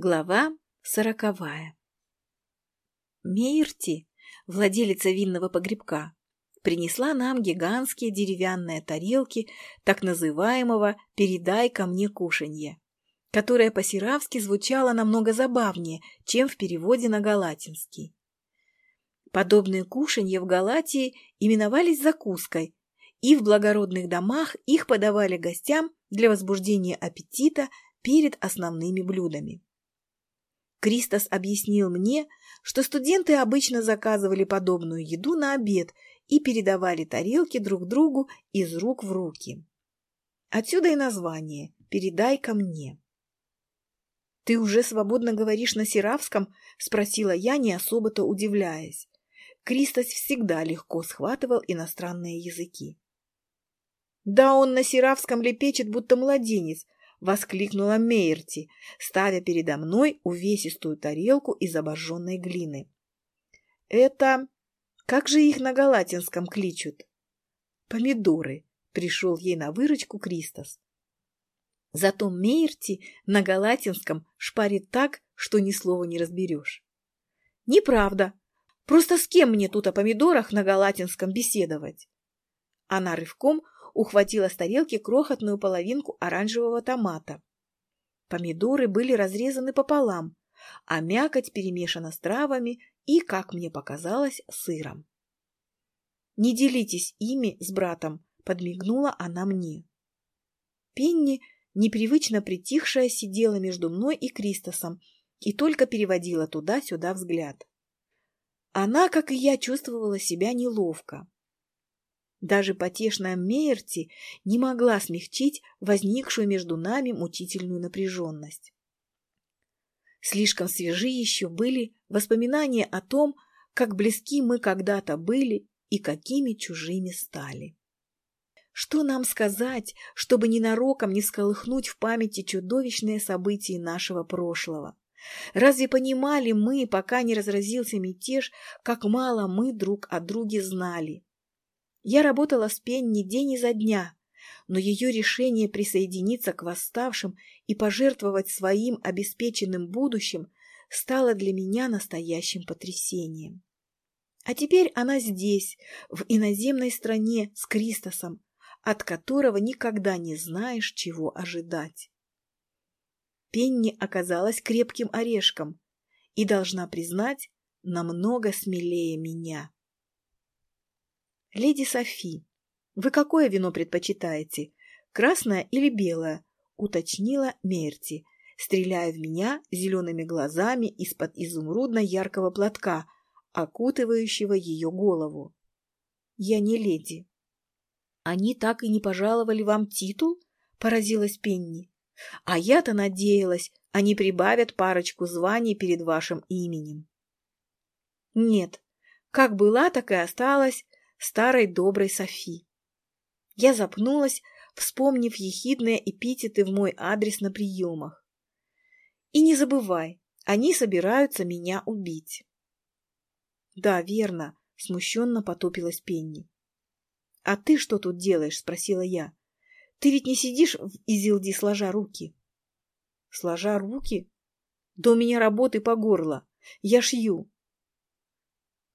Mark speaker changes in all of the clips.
Speaker 1: Глава сороковая Мейрти, владелица винного погребка, принесла нам гигантские деревянные тарелки так называемого «передай ко мне кушанье», которое по-сиравски звучало намного забавнее, чем в переводе на галатинский. Подобные кушанья в Галатии именовались закуской, и в благородных домах их подавали гостям для возбуждения аппетита перед основными блюдами. Кристос объяснил мне, что студенты обычно заказывали подобную еду на обед и передавали тарелки друг другу из рук в руки. Отсюда и название «Передай ко мне». «Ты уже свободно говоришь на сиравском?» – спросила я, не особо-то удивляясь. Кристос всегда легко схватывал иностранные языки. «Да он на сиравском лепечет, будто младенец», — воскликнула Мейерти, ставя передо мной увесистую тарелку из обожженной глины. «Это... Как же их на галатинском кличут?» «Помидоры», — пришел ей на выручку Кристос. Зато Мейерти на галатинском шпарит так, что ни слова не разберешь. «Неправда. Просто с кем мне тут о помидорах на галатинском беседовать?» Она рывком ухватила с тарелки крохотную половинку оранжевого томата. Помидоры были разрезаны пополам, а мякоть перемешана с травами и, как мне показалось, сыром. «Не делитесь ими с братом», — подмигнула она мне. Пенни, непривычно притихшая, сидела между мной и Кристосом и только переводила туда-сюда взгляд. Она, как и я, чувствовала себя неловко. Даже потешная Мейерти не могла смягчить возникшую между нами мучительную напряженность. Слишком свежи еще были воспоминания о том, как близки мы когда-то были и какими чужими стали. Что нам сказать, чтобы ненароком не сколыхнуть в памяти чудовищные события нашего прошлого? Разве понимали мы, пока не разразился мятеж, как мало мы друг о друге знали? Я работала с Пенни день изо дня, но ее решение присоединиться к восставшим и пожертвовать своим обеспеченным будущим стало для меня настоящим потрясением. А теперь она здесь, в иноземной стране с Кристосом, от которого никогда не знаешь, чего ожидать. Пенни оказалась крепким орешком и, должна признать, намного смелее меня. «Леди Софи, вы какое вино предпочитаете, красное или белое?» — уточнила Мерти, стреляя в меня зелеными глазами из-под изумрудно-яркого платка, окутывающего ее голову. «Я не леди». «Они так и не пожаловали вам титул?» — поразилась Пенни. «А я-то надеялась, они прибавят парочку званий перед вашим именем». «Нет, как была, так и осталась старой доброй Софи. Я запнулась, вспомнив ехидные эпитеты в мой адрес на приемах. И не забывай, они собираются меня убить. Да, верно, смущенно потупилась Пенни. А ты что тут делаешь? спросила я. Ты ведь не сидишь в Изилди сложа руки? Сложа руки? Да у меня работы по горло. Я шью.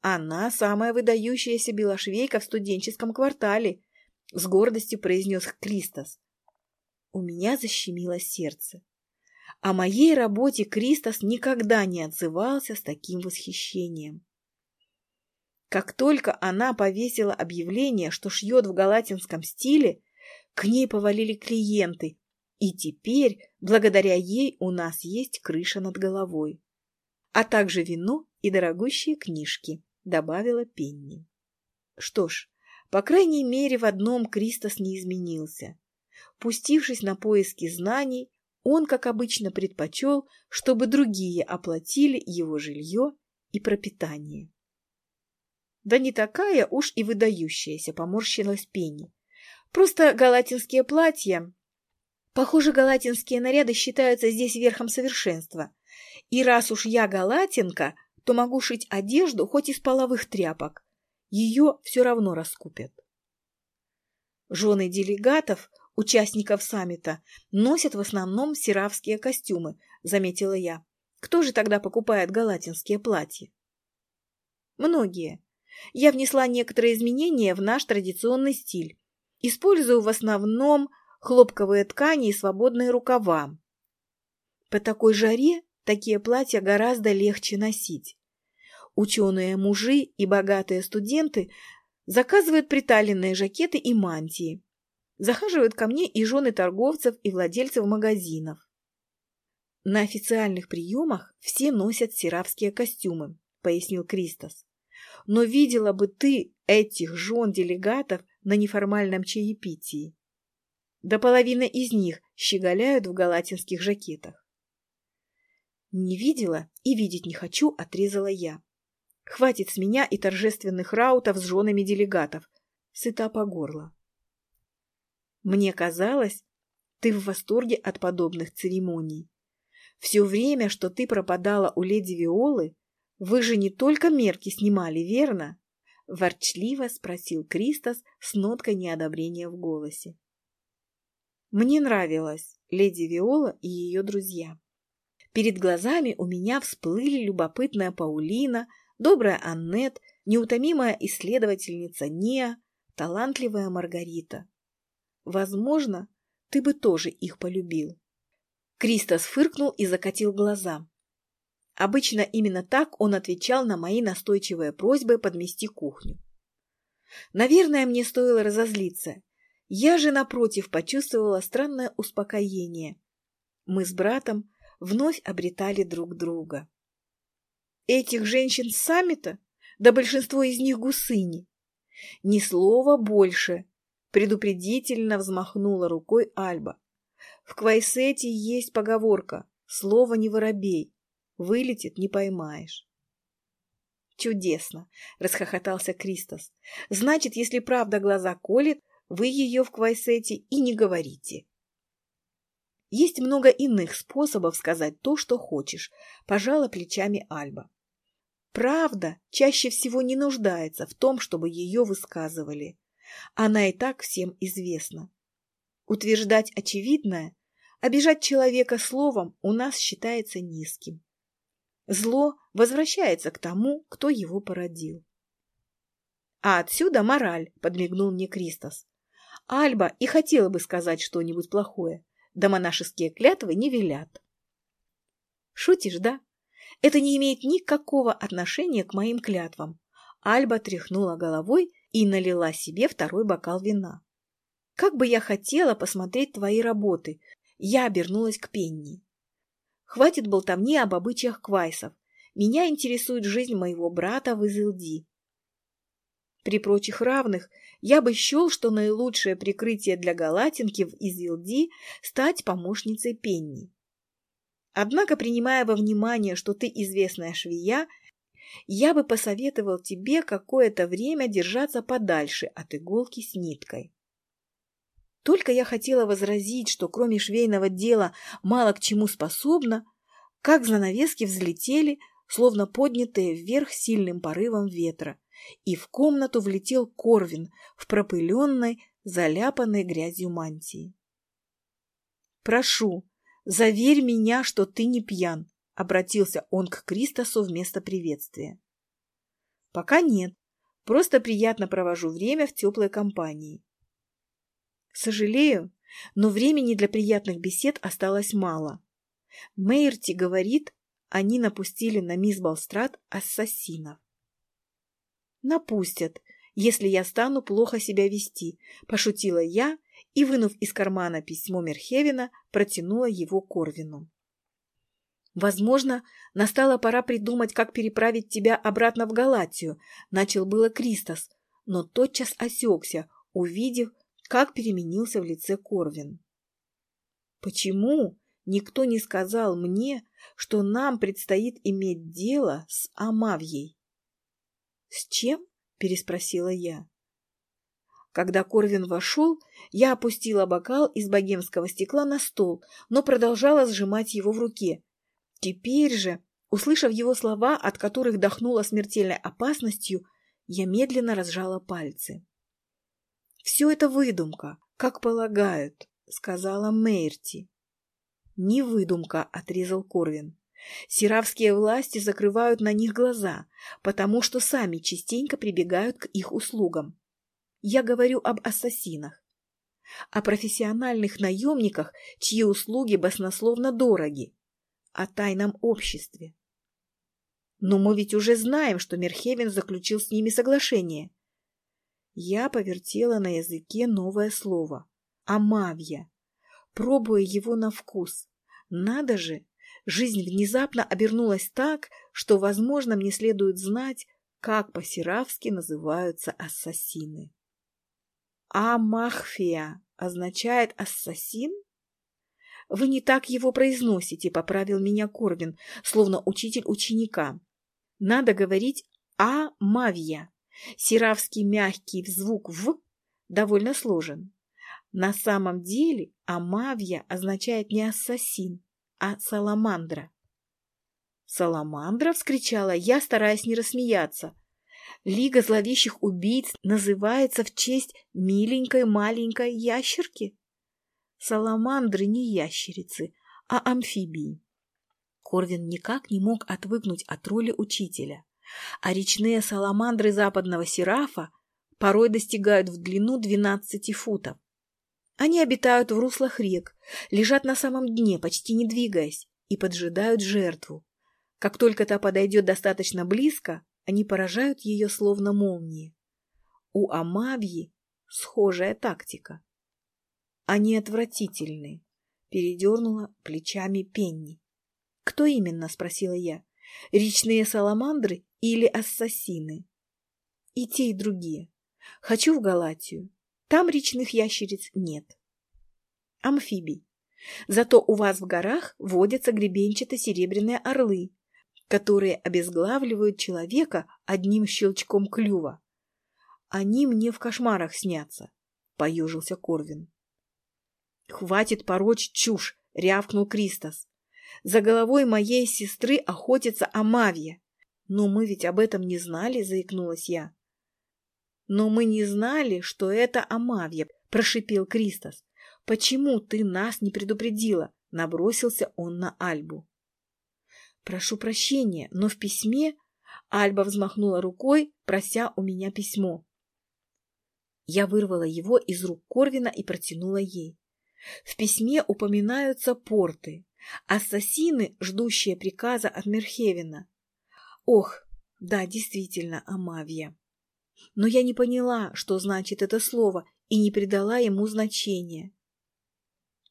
Speaker 1: Она самая выдающаяся белошвейка в студенческом квартале, с гордостью произнес Кристос. У меня защемило сердце. О моей работе Кристос никогда не отзывался с таким восхищением. Как только она повесила объявление, что шьет в галатинском стиле, к ней повалили клиенты, и теперь, благодаря ей, у нас есть крыша над головой, а также вино и дорогущие книжки добавила Пенни. Что ж, по крайней мере, в одном Кристос не изменился. Пустившись на поиски знаний, он, как обычно, предпочел, чтобы другие оплатили его жилье и пропитание. Да не такая уж и выдающаяся, поморщилась Пенни. Просто галатинские платья... Похоже, галатинские наряды считаются здесь верхом совершенства. И раз уж я галатинка, то могу шить одежду хоть из половых тряпок. Ее все равно раскупят. Жены делегатов участников саммита носят в основном сиравские костюмы, заметила я. Кто же тогда покупает галатинские платья? Многие. Я внесла некоторые изменения в наш традиционный стиль. Использую в основном хлопковые ткани и свободные рукава. По такой жаре такие платья гораздо легче носить. Ученые мужи и богатые студенты заказывают приталенные жакеты и мантии. Захаживают ко мне и жены торговцев, и владельцев магазинов. На официальных приемах все носят сиравские костюмы, пояснил Кристос. Но видела бы ты этих жен делегатов на неформальном чаепитии. До половины из них щеголяют в галатинских жакетах. Не видела и видеть не хочу, отрезала я. Хватит с меня и торжественных раутов с женами делегатов. Сыта по горло. Мне казалось, ты в восторге от подобных церемоний. Все время, что ты пропадала у леди Виолы, вы же не только мерки снимали, верно? Ворчливо спросил Кристос с ноткой неодобрения в голосе. Мне нравилась леди Виола и ее друзья. Перед глазами у меня всплыли любопытная Паулина, добрая Аннет, неутомимая исследовательница Неа, талантливая Маргарита. Возможно, ты бы тоже их полюбил. Кристос фыркнул и закатил глаза. Обычно именно так он отвечал на мои настойчивые просьбы подмести кухню. Наверное, мне стоило разозлиться. Я же, напротив, почувствовала странное успокоение. Мы с братом вновь обретали друг друга. Этих женщин с саммита? Да большинство из них гусыни. Ни слова больше, предупредительно взмахнула рукой Альба. В Квайсете есть поговорка «Слово не воробей, вылетит, не поймаешь». «Чудесно!» — расхохотался Кристос. «Значит, если правда глаза колет, вы ее в Квайсете и не говорите». Есть много иных способов сказать то, что хочешь, пожала плечами Альба. Правда чаще всего не нуждается в том, чтобы ее высказывали. Она и так всем известна. Утверждать очевидное, обижать человека словом у нас считается низким. Зло возвращается к тому, кто его породил. А отсюда мораль, подмигнул мне Кристос. Альба и хотела бы сказать что-нибудь плохое, да монашеские клятвы не велят. Шутишь, да? Это не имеет никакого отношения к моим клятвам. Альба тряхнула головой и налила себе второй бокал вина. Как бы я хотела посмотреть твои работы. Я обернулась к Пенни. Хватит болтовни об обычаях квайсов. Меня интересует жизнь моего брата в Изилди. При прочих равных я бы счел, что наилучшее прикрытие для Галатинки в Изилди – стать помощницей Пенни. Однако, принимая во внимание, что ты известная швея, я бы посоветовал тебе какое-то время держаться подальше от иголки с ниткой. Только я хотела возразить, что кроме швейного дела мало к чему способна, как занавески взлетели, словно поднятые вверх сильным порывом ветра, и в комнату влетел Корвин в пропыленной, заляпанной грязью мантии. «Прошу, заверь меня, что ты не пьян», — обратился он к Кристосу вместо приветствия. «Пока нет, просто приятно провожу время в теплой компании». «Сожалею, но времени для приятных бесед осталось мало. Мейерти говорит, они напустили на мисс Балстрат ассасинов. Напустят, если я стану плохо себя вести, пошутила я и, вынув из кармана письмо Мерхевина, протянула его Корвину. Возможно, настала пора придумать, как переправить тебя обратно в Галатию, начал было Кристос, но тотчас осекся, увидев, как переменился в лице Корвин. Почему никто не сказал мне, что нам предстоит иметь дело с Амавьей? «С чем?» – переспросила я. Когда Корвин вошел, я опустила бокал из богемского стекла на стол, но продолжала сжимать его в руке. Теперь же, услышав его слова, от которых дохнуло смертельной опасностью, я медленно разжала пальцы. Все это выдумка, как полагают, сказала Мейрти. Не выдумка, отрезал Корвин. Сиравские власти закрывают на них глаза, потому что сами частенько прибегают к их услугам. Я говорю об ассасинах, о профессиональных наемниках, чьи услуги баснословно дороги, о тайном обществе. Но мы ведь уже знаем, что Мерхевен заключил с ними соглашение. Я повертела на языке новое слово – амавья, пробуя его на вкус. Надо же, жизнь внезапно обернулась так, что, возможно, мне следует знать, как по-сиравски называются ассасины. Амахфия означает «ассасин»? Вы не так его произносите, поправил меня Корвин, словно учитель ученика. Надо говорить «амавья». Сиравский мягкий звук «в» довольно сложен. На самом деле «амавья» означает не «ассасин», а «саламандра». «Саламандра!» — вскричала я, стараясь не рассмеяться. «Лига зловещих убийц называется в честь миленькой маленькой ящерки?» Саламандры не ящерицы, а амфибии. Корвин никак не мог отвыкнуть от роли учителя, а речные саламандры западного Серафа порой достигают в длину 12 футов. Они обитают в руслах рек, лежат на самом дне, почти не двигаясь, и поджидают жертву. Как только та подойдет достаточно близко, они поражают ее словно молнии. У Амавьи схожая тактика. Они отвратительны, передернула плечами Пенни. «Кто именно?» — спросила я. «Речные саламандры или ассасины?» «И те, и другие. Хочу в Галатию. Там речных ящериц нет. Амфибий. Зато у вас в горах водятся гребенчато-серебряные орлы, которые обезглавливают человека одним щелчком клюва. Они мне в кошмарах снятся, — поюжился Корвин. — Хватит порочь чушь, — рявкнул Кристос. За головой моей сестры охотится Амавья. Но мы ведь об этом не знали, — заикнулась я. Но мы не знали, что это Амавья, — прошипел Кристос. Почему ты нас не предупредила? — набросился он на Альбу. Прошу прощения, но в письме Альба взмахнула рукой, прося у меня письмо. Я вырвала его из рук Корвина и протянула ей. В письме упоминаются порты, ассасины, ждущие приказа от Мерхевина. Ох, да, действительно, Амавия. Но я не поняла, что значит это слово, и не придала ему значения.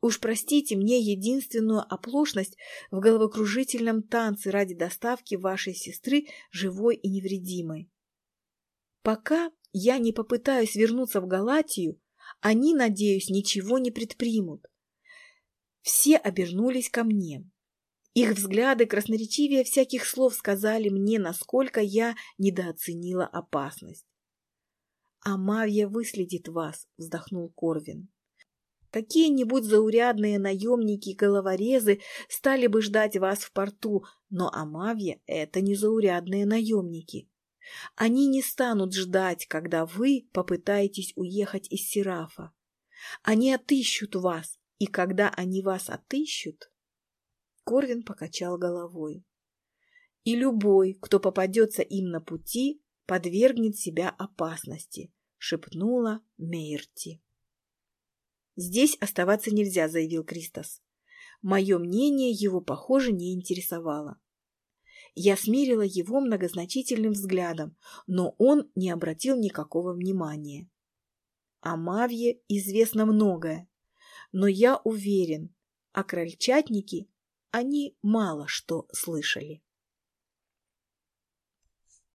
Speaker 1: Уж простите мне единственную оплошность в головокружительном танце ради доставки вашей сестры живой и невредимой. Пока я не попытаюсь вернуться в Галатию, они, надеюсь, ничего не предпримут. Все обернулись ко мне. Их взгляды красноречивее всяких слов сказали мне, насколько я недооценила опасность. «Амавия выследит вас», — вздохнул Корвин. Какие-нибудь заурядные наемники и головорезы стали бы ждать вас в порту, но Амавия — это не заурядные наемники. Они не станут ждать, когда вы попытаетесь уехать из Серафа. Они отыщут вас, и когда они вас отыщут... Корвин покачал головой. И любой, кто попадется им на пути, подвергнет себя опасности, шепнула Мейрти. Здесь оставаться нельзя, заявил Кристос. Мое мнение его, похоже, не интересовало. Я смирила его многозначительным взглядом, но он не обратил никакого внимания. О Мавье известно многое, но я уверен, о крольчатнике они мало что слышали.